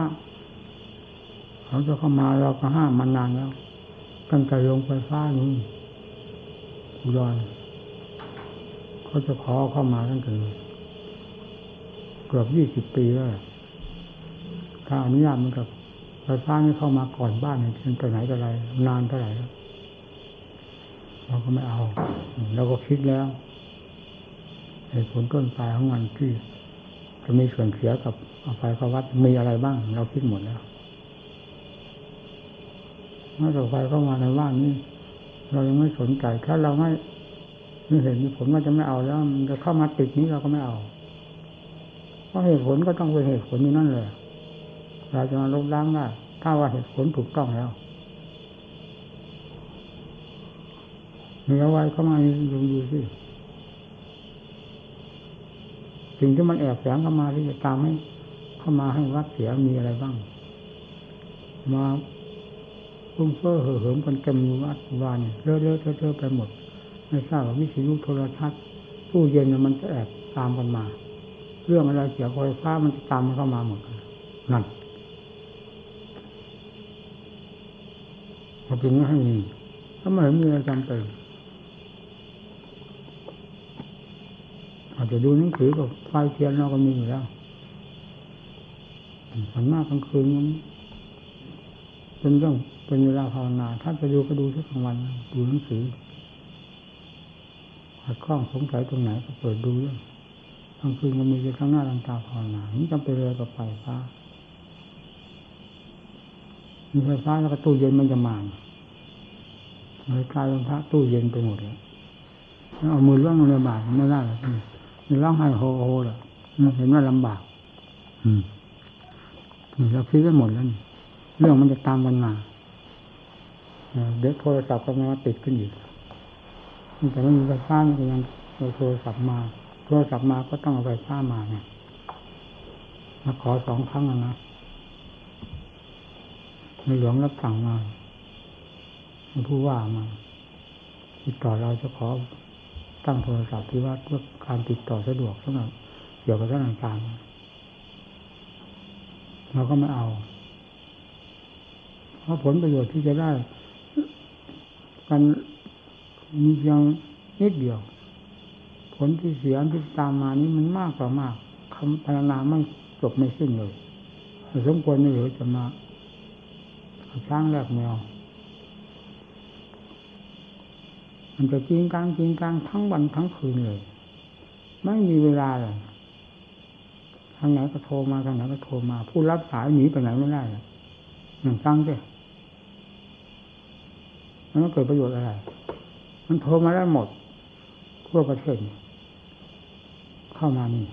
เขาจะเข้ามาเราก็ห้ามมานานแล้วตั้งแต่โรงไฟฟ้านี้อุดรเขาจะขอเข้ามาตั้งแต่เกือบยี่สิบปีแล้วถ้าอนุญาตมันกับไฟฟ้านี่เข้ามาก่อนบ้านเนี่ยเป็นไปไหนแต่ไรนานเท่าไหร่แล้วเราก็ไม่เอาเราก็คิดแล้ว เหตุผลต้นปลายของมันที่จะมีส่วนเสียกับอาไฟเข้าวัดมีอะไรบ้าง เราคิดหมดแล้วเมื่อต่อไฟเข้ามาในบ้านนี้ เรายังไม่สนใจถ้าเราไม่ไม่เห็นผลว่าจะไม่เอาแล้ว มันจะเข้ามาติดนี้เราก็ไม่เอา เพราะเหตุผลก็ต้องเป็นเหตุผลนี้นั่นเลยเราจะมาลบล้างได้ถ้าว่าเหตุผลถูกต้องแล้วเหนือไว้เข้ามาดูดูสิ สิ่งที่มันแอบแฝงเข้ามาที่จะตามให้เข้ามาให้วัดเสียมีอะไรบ้าง มาพุ่งเฟ้อเห่อเหิมกันเต็มวัดวานเลอะเลอะเทอะเทอะไปหมด ไม่ทราบว่าวิทยุโทรทัศน์ตู้เย็นมันจะแอบตามกันมา เรื่องอะไรเกี่ยวกับไฟฟ้ามันจะตามเข้ามาหมดนั่นพอจึงไม่ให้มีถ้าไม่เห็นมีอะไรจำเป็น อาจจะดูหนังสือกับไฟเทียนเราก็มีอยู่แล้วฝันมากกลางคืนมันเป็นเรื่องเป็นเวลาภาวนา ถ้าจะดูก็ดูทุกกลางวันดูหนังสือขัดข้องสงสัยตรงไหนก็เปิดดูเรื่องกลางคืนก็มีแต่ข้างหน้าทางตาภาวนาไม่จำเป็นเลยกับไฟฟ้ามีไฟฟ้าแล้วก็ตู้เย็นมันจะมาเลยกลายเป็นพระตู้เย็นไปหมดเลยเอามือล่วงลงในบาตไม่ได้เลยมัน ร้องไห้โฮโฮเลยเห็นว่าลำบาก อืมเราคิดไว้หมดแล้วนี่เรื่องมันจะตามกันมาเด็กโทรศัพท์ก็มาติดขึ้นอีกแต่ไม่มีไฟฟ้ามันก็ยังเอาโทรศัพท์มา โทรศัพท์มาก็ต้องเอาไฟฟ้ามาเนี่ยมาขอสองครั้งนะในหลวงรับสั่งมาผู้ว่ามาติดต่อเราจะขอ ตั้งโทรศัพท์ที่ว่าเพื่อการติดต่อสะดวกสำหรับเกี่ยวกับสถานการณ์เราก็ไม่เอา เพราะผลประโยชน์ที่จะได้กันมีเพียงนิดเดียว ผลที่เสียที่ตามมานี้มันมากกว่ามากคำพรรณนาไม่จบไม่สิ้นเลยสมควรไม่เหลือจะมาช้างแลกแมว มันจะจริงกลางจริงกลางทั้งวันทั้งคืนเลย ไม่มีเวลาเลยทางไหนก็โทรมาทางไหนก็โทรมา ผู้รับสายหนีไปไหนไม่ได้เลยหนึ่งฟังด้วยมันเกิดประโยชน์อะไร มันโทรมาได้หมดทั่วประเทศเข้ามานี่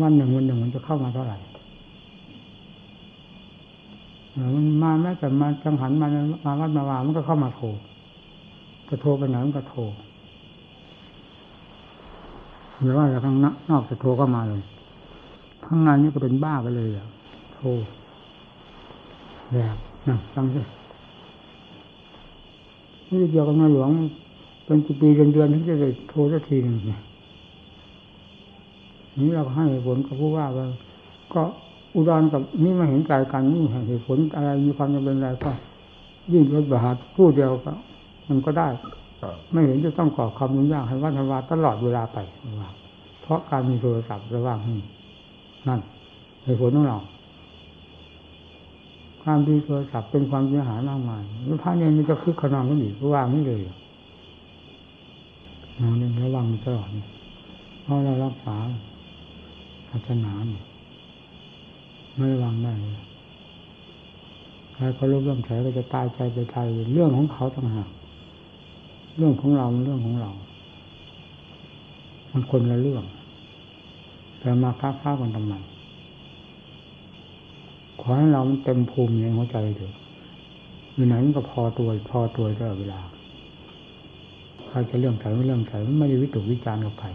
วันหนึ่งวันหนึ่งมันจะเข้ามาเท่าไหร่มันมาแม้แต่มาจังหันมามาวัดมาวามันก็เข้ามาโทร จะโทรไปไหนมันก็โทรหรือว่าจะข้างนอกจะโทรก็มาเลยข้างในนี่ก็เป็นบ้าไปเลยอะโทรแบบนะฟังสินี่เกี่ยวกับนายหลวงเป็นปีเดือนเดือนถึงจะได้โทรสักทีหนึ่งเนี่ยนี้เราให้ผลกับผู้ว่าว่าก็อุดรกับนี่มาเห็นใจกันนี่เหตุผลอะไรมีความจำเป็นอะไรก็ยิ่งรถบาดผู้เดียวก็ มันก็ได้ไม่เห็นจะต้องก่อความยุ่งยากให้วัฒนวาตลอดเวลาไปว่าเพราะการมีโทรศัพท์ระหว่างนี่นั่นเหตุผลของเราความมีโทรศัพท์เป็นความเสียหายมากมายแล้วพระเนี่ยมันจะคึกขนองกันอีกก็ว่าไม่เลยเราเนี่ยระวังตลอดเพราะเรารักษาศาสนาเนี่ยไม่ระวังได้เลยใครเขาลบเรื่องใช้ก็จะตายใจไปตายเรื่องของเขาต่างหาก เรื่องของเราเรื่องของเรา มันคนละเรื่องแต่มาค้าค้ากันทำไมขอให้เรามันเต็มภูมิในหัวใจเถอะอยู่ไหนมันก็พอตัวพอตัวตลอดเวลาใครจะเรื่องใส่ไม่เรื่องใส่ไม่ได้วิตกวิจารณ์กับใคร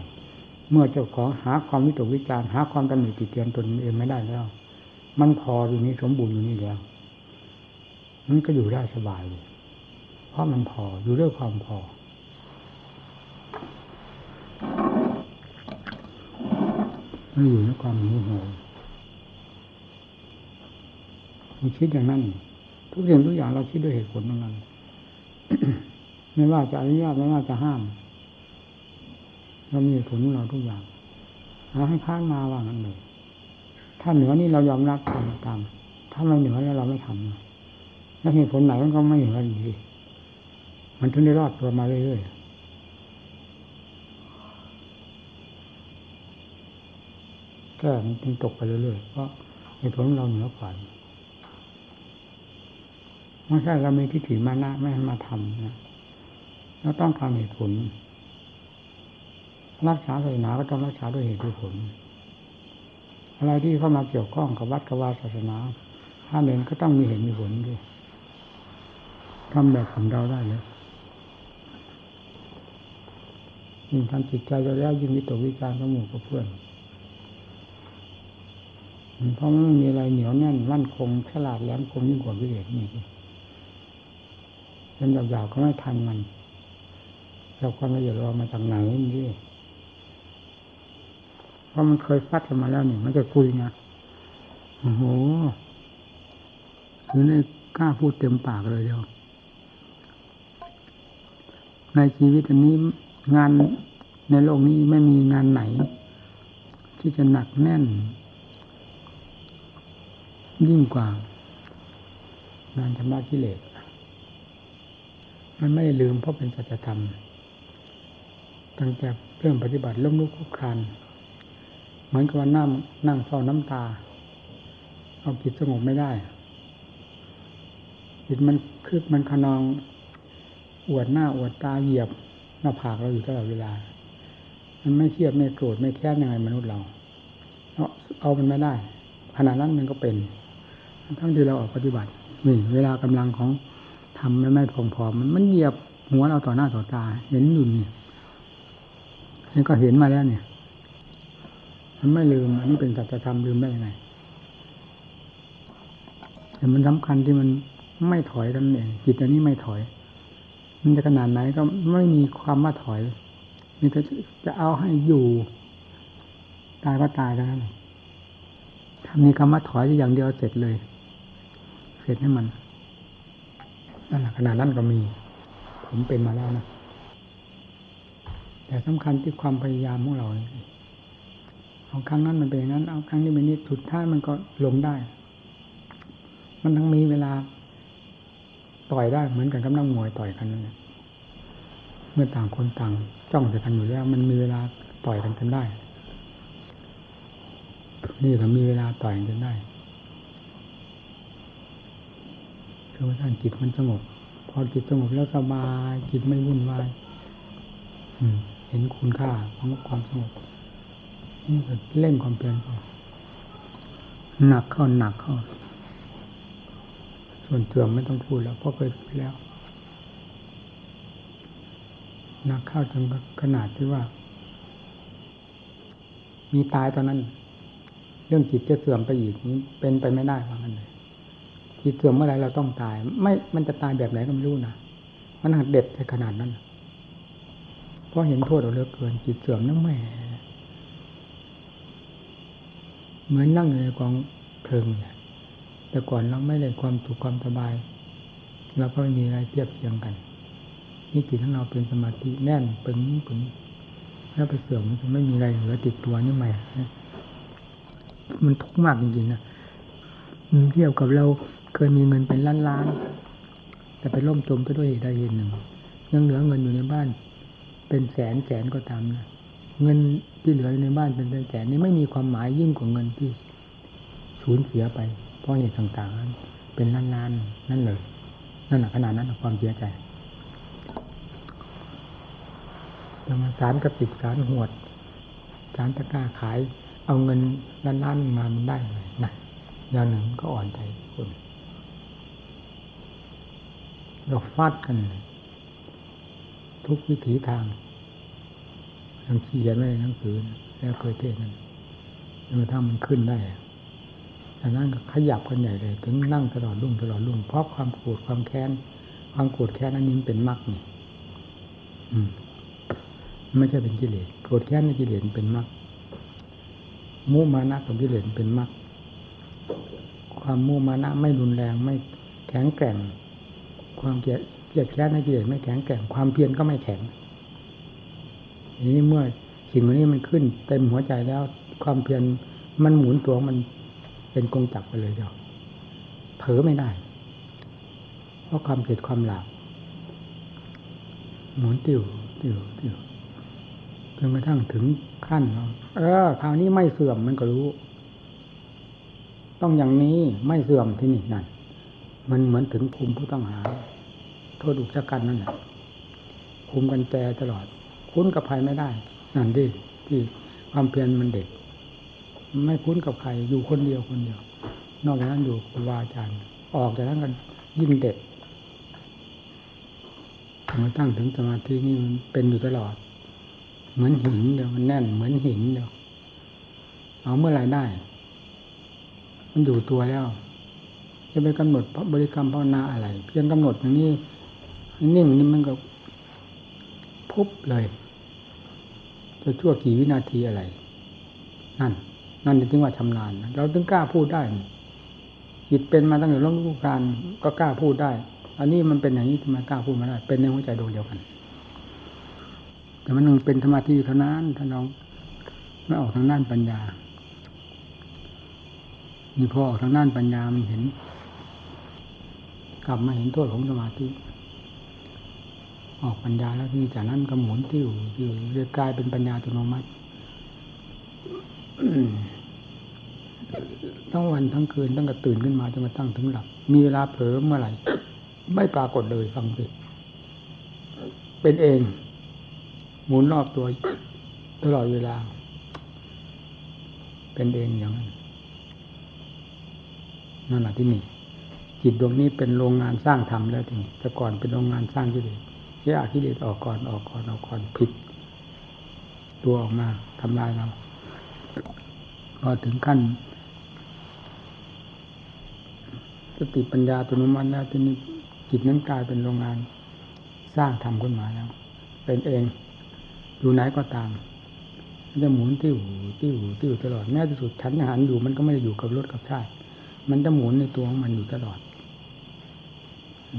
เมื่อเจ้าของหาความวิตกวิจารณ์หาความตำหนิติเตียนตนเองไม่ได้แล้ว มันพออยู่นี้สมบูรณ์อยู่นี่แล้วมันก็อยู่ได้สบายเลย เพราะมันพออยู่ด้วยความพอ ไม่อยู่ในความหิวโหยมีคิดอย่างนั้น ทุกสิ่งทุกอย่างเราคิดด้วยเหตุผลทั้งนั้นไม่ว่าจะอนุญาตไม่ว่าจะห้ามเรามีผลของเราทุกอย่างหาให้ค้านมาว่างั้นเลยถ้าเหนือนี่เรายอมรับตามตาม ถ้าไม่เหนือแล้วเราไม่ทำแล้วเหตุผลไหนมันก็ไม่เหนืออยู่ดี มันถึงได้รอดตัวมาเรื่อยๆแก้มันจึงตกไปเรื่อยๆเพราะเหตุผลของเราเหนือกว่าไม่ใช่เรามีทิฏฐิมานะไม่ให้มาทำนะเราต้องการเหตุผล รักษาศาสนาก็ต้องรักษาด้วยเหตุด้วยผล อะไรที่เข้ามาเกี่ยวข้องกับวัดกับวาศาสนา ถ้าเน้นก็ต้องมีเหตุมีผลด้วยทำแบบของเราได้เลย ยิ่งทำจิตใจเราแล้วยิ่งวิตกวิจารณ์กับหมู่กับเพื่อนเพราะมันมีอะไรเหนียวแน่นมั่นคงฉลาดแหลมคมยิ่งกว่าวิเศษนี่เป็นหยาบๆก็ไม่ทันมันเราความละเอียดรามาจากไหนนี่เพราะมันเคยฟัดกันมาแล้วนี่มันจะคุยนะโอ้โหคือนี่กล้าพูดเต็มปากเลยเดียวในชีวิตอันนี้ งานในโลกนี้ไม่มีงานไหน ที่จะหนักแน่น ยิ่งกว่า งานชำระกิเลสมันไม่ลืมเพราะเป็นสัจธรรม ตั้งแต่เรื่องปฏิบัติล้มลุกคลุกคลานเหมือนกับว่านั่งนั่งเฝ้าน้ำตา เอาจิตสงบไม่ได้จิตมันคืบมันขนอง อวดหน้าอวดตาเหยียบ หน้าผากเราอยู่ตลอดเวลา มันไม่เครียดไม่โกรธไม่แค้นยังไงมนุษย์เราเอาเอามันไม่ได้ขณะนั้นมันก็เป็น ทั้งที่เราออกปฏิบัตินี่เวลากำลังของทำไม่ไม่พองพอมันมันเหยียบหัวเราต่อหน้าต่อตา เห็นอยู่นี่นี่ก็เห็นมาแล้วเนี่ย มันไม่ลืม อันนี้เป็นสัจธรรมลืมได้ยังไงแต่มันสำคัญที่มันไม่ถอยนั่นเองจิตอันนี้ไม่ถอย มันจะขนาดไหนก็ไม่มีความว่าถอยมีแต่จะเอาให้อยู่ตายก็ตายแล้วนั่นถ้คำว่าถอยอย่างเดียวเสร็จเลย เสร็จให้มันนั่นแหละขนาดนั้นก็มี ผมเป็นมาแล้วนะแต่สำคัญที่ความพยายามของเราเอาครั้งนั้นมันเป็นอย่างนั้น เอาครั้งนี้เป็นนี้สุดท้ายมันก็ลงได้ มันทั้งมีเวลา ต่อยได้เหมือนกันกับนักมวยต่อยกันนั่นเมื่อต่างคนต่างจ้องจะกันอยู่แล้ว มันมีเวลาต่อยกันกันได้ นี่ก็มีเวลาต่อยกันได้คือว่าท่านจิตมันสงบ พอจิตสงบแล้วสบายจิตไม่วุ่นวายเห็นคุณค่าของความสงบนี่เล่นความเปลี่ยนหนักเข้าหนักเข้า ส่วนเสื่อมไม่ต้องพูดแล้วเพราะเคยพูดแล้วนักเข้าจนขนาดที่ว่า มีตายตอนนั้น เรื่องจิตจะเสื่อมไปอีกนี้เป็นไปไม่ได้ว่างั้นเลยจิตเสื่อมเมื่อไรเราต้องตาย ไม่มันจะตายแบบไหนก็ไม่รู้นะมันหักเด็ดในขนาดนั้นเพราะเห็นโทษเราเลือเกิน จิตเสื่อมนั่งแม่เหมือนนั่งอยู่ในกองเพลิงเนี่ย แต่ก่อนเราไม่ได้ความถูกความสบาย เราก็ไม่มีอะไรเทียบเทียงกันนี่จิตของเราเป็นสมาธิแน่นปึงปึงแล้วไปเสื่อมมันจะไม่มีอะไรเหลือติดตัวนี่ไหม่มันทุกข์มากจริงๆนะเทียบกับเราเคยมีเงินเป็นล้านล้านๆแต่ไปล่มจมก็ด้วยเหตุใดเหตุหนึ่งยังเหลือเงินอยู่ในบ้าน เป็นแสนแสนก็ตามนะเงินที่เหลือในบ้านเป็นแสนนี่ไม่มีความหมายยิ่งกว่าเงินที่สูญเสียไป เพราะเหตุต่างๆนั้นเป็นล้านล้านๆนั่นเลยนั่นแหะขนาดนั้นความเสียใจจะมาสารกระติกสารหวดสารตะกร้าขาย เอาเงินล้านล้านๆมามันได้เลยนะอย่างหนึ่งก็อ่อนใจคนเราฟาดกัน ทุกวิถีทางยังเขียนไว้ในหนังสือแล้วเคยเทศนั้นจนกระทั่งมันขึ้นได้ จากนั้นขยับกันใหญ่เลย ถึงนั่งตลอดรุ่งตลอดรุ่งเพราะความโกรธความแค้น ความโกรธแค้นอันนี้มันเป็นมรรคนี่อืมไม่ใช่เป็นกิเลสโกรธแค้นในกิเลสเป็นมรรคมุมานะของกิเลสเป็นมรรคความมุมานะไม่รุนแรงไม่แข็งแกร่ง ความเกลียดเกลียดแค้นในกิเลสไม่แข็งแกร่ง ความเพียรก็ไม่แข็งนี้เมื่อสิ่งเหล่านี้มันขึ้นเต็มหัวใจแล้ว ความเพียรมันหมุนตัวมัน เป็นกงจักไปเลยเดียวเผลอไม่ได้ เพราะความเกลียดความหลาบหมุนติวติวติวจนกระทั่งถึงขั้นเออคราวนี้ไม่เสื่อมมันก็รู้ ต้องอย่างนี้ไม่เสื่อมที่นี่นั่นมันเหมือนถึงคุมผู้ต้องหา โทษอุกชะกันนั่นแหละคุมกันแจตลอด คุ้นกับภัยไม่ได้ นั่นดิที่ความเพียรมันเด็ก ไม่คุ้นกับใครอยู่คนเดียวคนเดียว นอกจากนั้นอยู่ครูบาอาจารย์ ออกจากนั้นกันยิ่งเด็ดมาตั้งถึงสมาธินี่มันเป็นอยู่ตลอด เหมือนหินเดียวมันแน่นเหมือนหินเดียวเอาเมื่อไรได้ มันอยู่ตัวแล้ว จะไปกำหนดบริกรรมภาวนาอะไร เพียงกำหนดอย่างนี้นิ่งนี่มันก็พุบเลยจะชั่วกี่วินาทีอะไร นั่น นั่นถึงว่าชำนาญเราถึงกล้าพูดได้จิตเป็นมาตั้งแต่รุ่นลูกการก็กล้าพูดได้ อันนี้มันเป็นอย่างนี้ทำไมกล้าพูดไมาได้ เป็นในหัวใจดวงเดียวกัน แต่มันนึงเป็นธรรมะที่เท่านั้นถ้าเราไม่ออกทางด้านปัญญามีพอออกทางด้านปัญญามันเห็น กลับมาเห็นโทษของสมาธิออกปัญญาแล้วที่จากนั้นก็หมุนติ้วติ้วเรียกกลายเป็นปัญญาอัตโนมัติ ทั้งวันทั้งคืนตั้งแต่ตื่นขึ้นมาจนกระทั่งถึงหลับ มีเวลาเผลอเมื่อไหร่ ไม่ปรากฏเลยฟังสิเป็นเอง หมุนรอบตัวตลอดเวลา เป็นเองอย่างนั้นนั่นแหละที่นี่จิตดวงนี้เป็นโรงงานสร้างธรรมแล้วทีนี้แต่ก่อนเป็นโรงงานสร้างกิเลสแยกกิเลสออกก่อนออกก่อนออกก่อนผิด ตัวออกมาทำลายเราพอถึงขั้น สติปัญญาตัวนุมันแล้วทีนี้จิตนั้นกลายเป็นโรงงาน สร้างธรรมขึ้นมาแล้ว เป็นเองอยู่ไหนก็ตามมันจะหมุนติ้วติ้วติ้วตลอดแม้ที่สุดฉันอาหารอยู่มันก็ไม่ได้อยู่กับรถกับชาติ มันจะหมุนในตัวของมันอยู่ตลอด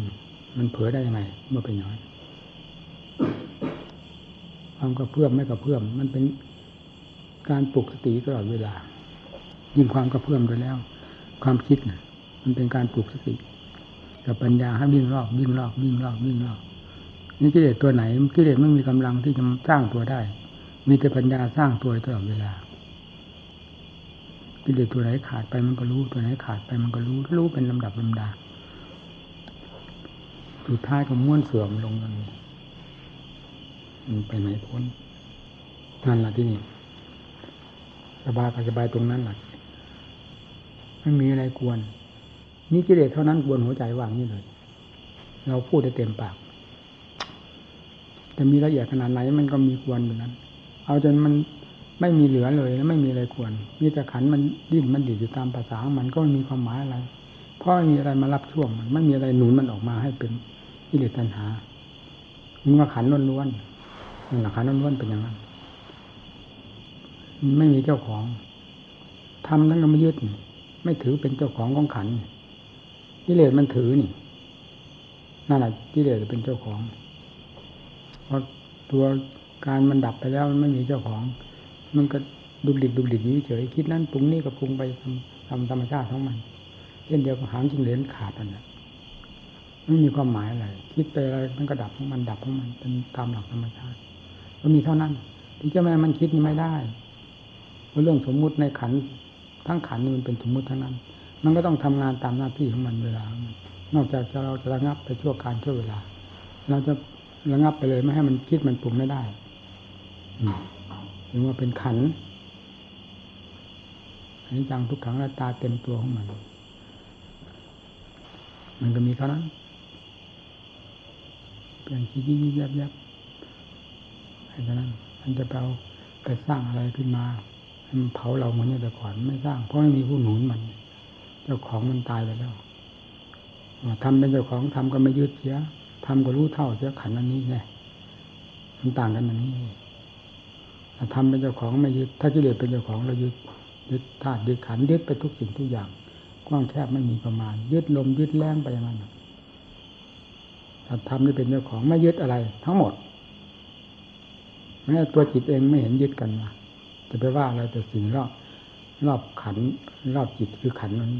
มมันเผลอได้ยังไง เมื่อเป็นอย่างนั้นความกระเพื่อมไม่กระเพื่อมมันเป็นการปลุกสติตลอดเวลา ยิ่งความกระเพื่อมไปแล้ว ความคิดนะ มันเป็นการปลุกสติกับปัญญาให้วิ่งรอบวิ่งรอบวิ่งรอบวิ่งรอบนี่กิเลสตัวไหนกิเลสไม่มีกำลังที่จะสร้างตัวได้ มีแต่ปัญญาสร้างตัวตลอดเวลากิเลสตัวไหนขาดไปมันก็รู้ตัวไหนขาดไปมันก็รู้รู้เป็นลำดับลำดาสุดท้ายก็ม้วนเสื่อมลงกันมันไปไหนพ้นนั่นแหละที่นี่สบายสบายตรงนั้นแหละไม่มีอะไรกวน นี่กิเลสเท่านั้นกวนหัวใจว่างนี่เลย เราพูดได้เต็มปาก แต่มีละเอียดขนาดไหนมันก็มีกวนอยู่นั้น เอาจนมันไม่มีเหลือเลยแล้วไม่มีอะไรควร มีแต่ขันมันดิ้นมันดิดอยู่ตามภาษามันก็ไม่มีความหมายอะไร เพราะมีอะไรมารับช่วงมันไม่มีอะไรหนุนมันออกมาให้เป็นกิเลสตัณหามันมาขันล้วนๆนั่นแหละขันล้วนๆเป็นอย่างนั้นไม่มีเจ้าของทำนั้นก็ไม่ยึดไม่ถือเป็นเจ้าของของขัน กิเลสมันถือนี่นั่นแหละกิเลสเป็นเจ้าของเพราะตัวการมันดับไปแล้วมันไม่มีเจ้าของ มันก็ดุกดิกดุกดิกอยู่เฉยคิดนั้นปรุงนี่ก็ปรุงไปทำตามธรรมชาติของมันเช่นเดียวกับหางจิงเหลนขาดมันนะไม่มีความหมายอะไรคิดไปอะไรมันก็ดับของมันดับของมันเป็นตามหลักธรรมชาติก็มีเท่านั้น ที่จะแม่มันคิดนี่ไม่ได้เพราะเรื่องสมมุติในขันทั้งขันนี่มันเป็นสมมุติทั้งนั้น มันก็ต้องทำงานตามหน้าที่ของมันเวลา นอกจากจะเราจะระงับไปชั่วการชั่วเวลา เราจะระงับไปเลยไม่ให้มันคิดมันปรุงไม่ได้อืมถึงว่าเป็นขันอันนี้จังทุกขังและตาเต็มตัวของมัน มันก็มีเท่านั้นเปลี่ยนคิดยิ่งยับยับให้เท่านั้นมันจะไปเอาไปสร้างอะไรขึ้นมาให้มันเผาเราเหมือนแต่ก่อนไม่สร้างเพราะไม่มีผู้หนุนมัน เจ้าของมันตายไปแล้วทำเป็นเจ้าของทำก็ไม่ยึดเสียทำก็รู้เท่าเสียขันอันนี้ไงมันต่างกันอย่างนี้ถ้าทำเป็นเจ้าของไม่ยึด ถ้ากิเลสเป็นเจ้าของเรายึดยึดธาตุยึดขันยึดไปทุกสิ่งทุกอย่าง กว้างแคบไม่มีประมาณ ยึดลมยึดแรงไปอย่างนั้นถ้าทำนี่เป็นเจ้าของไม่ยึดอะไร ทั้งหมดแม้ตัวจิตเองไม่เห็นยึดกันมาจะไปว่าอะไรแต่สิ่งรอบ รอบขัน รอบจิตคือขันนั้น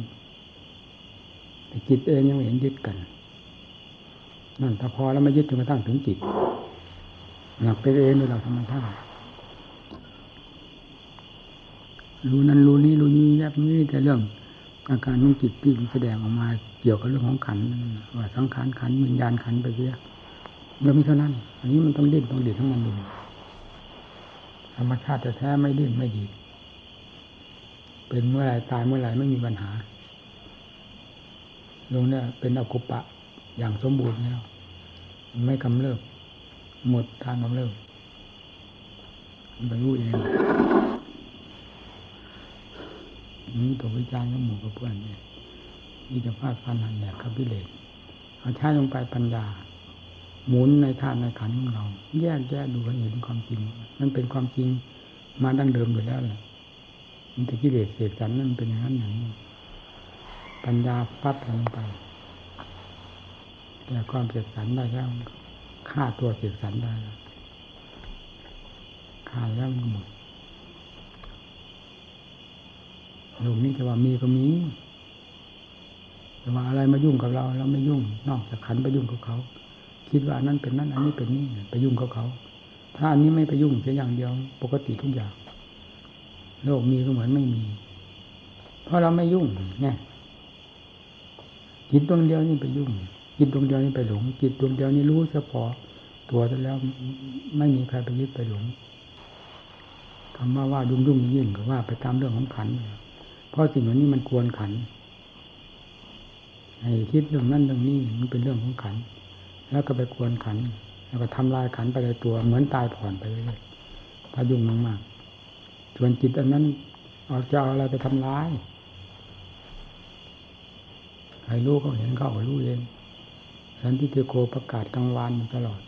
แต่จิตเองยังไม่เห็นยึดกัน นั่นถ้าพอแล้วไม่ยึดจนกระทั่งถึงจิตหนักไปเองโดยเราธรรมชาติรู้นั้นรู้นี้รู้นี้แยบนี้แต่เรื่องอาการของจิตที่แสดงออกมาเกี่ยวกับเรื่องของขันว่าสังขารขันวิญญาณขันไปเสียแล้วมีเท่านั้น อันนี้มันต้องดิ้นต้องดิ้นทั้งมันเลยธรรมชาติแท้ไม่ดิ้นไม่ดี เป็นเมื่อไรตายเมื่อไรไม่มีปัญหาลงเนี่ยเป็นอกุปะอย่างสมบูรณ์แล้วไม่กำเริบหมดทางกำเริบบรรลุเองนี่ตัววิจารณ์กับหมู่กับเพื่อนเนี่ยนี่จะพาดฟันหันแหลกกับพิเลศเอาใช้ลงไปปัญญา หมุนในธาตุในขันของเรา แยกแยะดูให้เห็นความจริง มันเป็นความจริงมาดั้งเดิมอยู่แล้วแหละ มันจะกิเลสเสกสรรนั่นเป็นอย่างนั้นอย่างนี้ปัญญาฟัดลงไป แต่ความเสกสรรได้แล้วฆ่าตัวเสกสรรได้แล้วฆ่าแล้วมันหมดโลกนี้จะว่ามีก็มีแต่ว่าอะไรมายุ่งกับเราเราไม่ยุ่ง นอกจากขันไปยุ่งกับเขา คิดว่านั้นเป็นนั้นอันนี้เป็นนี่ไปยุ่งกับเขา ถ้าอันนี้ไม่ไปยุ่งเพียงอย่างเดียว ปกติทุกอย่าง โลกมีก็เหมือนไม่มี เพราะเราไม่ยุ่งไงจิตดวงเดียวนี่ไปยุ่งจิตดวงเดียวนี่ไปหลงจิตดวงเดียวนี่รู้เฉพาะตัวแล้วไม่มีใครไปยึดไปหลงคำว่าว่าดุ่งดุ่งยิ่งก็ว่าไปตามเรื่องของขันเพราะสิ่งเหล่านี้มันกวนขันไอ้คิดเรื่องนั้นเรื่องนี้มันเป็นเรื่องของขัน แล้วก็ไปกวนขัน แล้วก็ทำลายขันไปในตัว เหมือนตายผ่อนไปเลยถ้ายุ่งมากๆ ส่วนจิตอันนั้นเอาจะเอาอะไรไปทำร้ายใครรู้เขาเห็นเขาก็รู้เองสันติเทโกประกาศกลางวันตลอด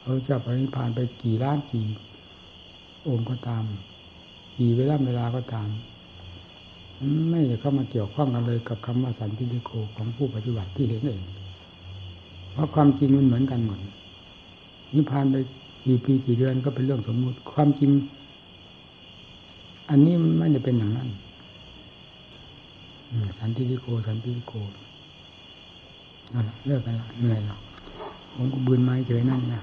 เขาจะปริพานไปกี่ล้านกี่องค์ก็ตาม กี่เวลาเวลาก็ตาม ไม่เข้ามาเกี่ยวข้องกันเลยกับคำว่าสันติโกของผู้ปฏิบัติที่เห็นเองเพราะความจริงมันเหมือนกันหมดนิพพานไปกี่ปีกี่เดือนก็เป็นเรื่องสมมุติ ความจริง อันนี้ไม่ได้เป็นอย่างนั้นสันติโกสันติโกนั่นเลิกกันละเหนื่อยแล้วผมก็บืนไม้เฉยนั่นนะ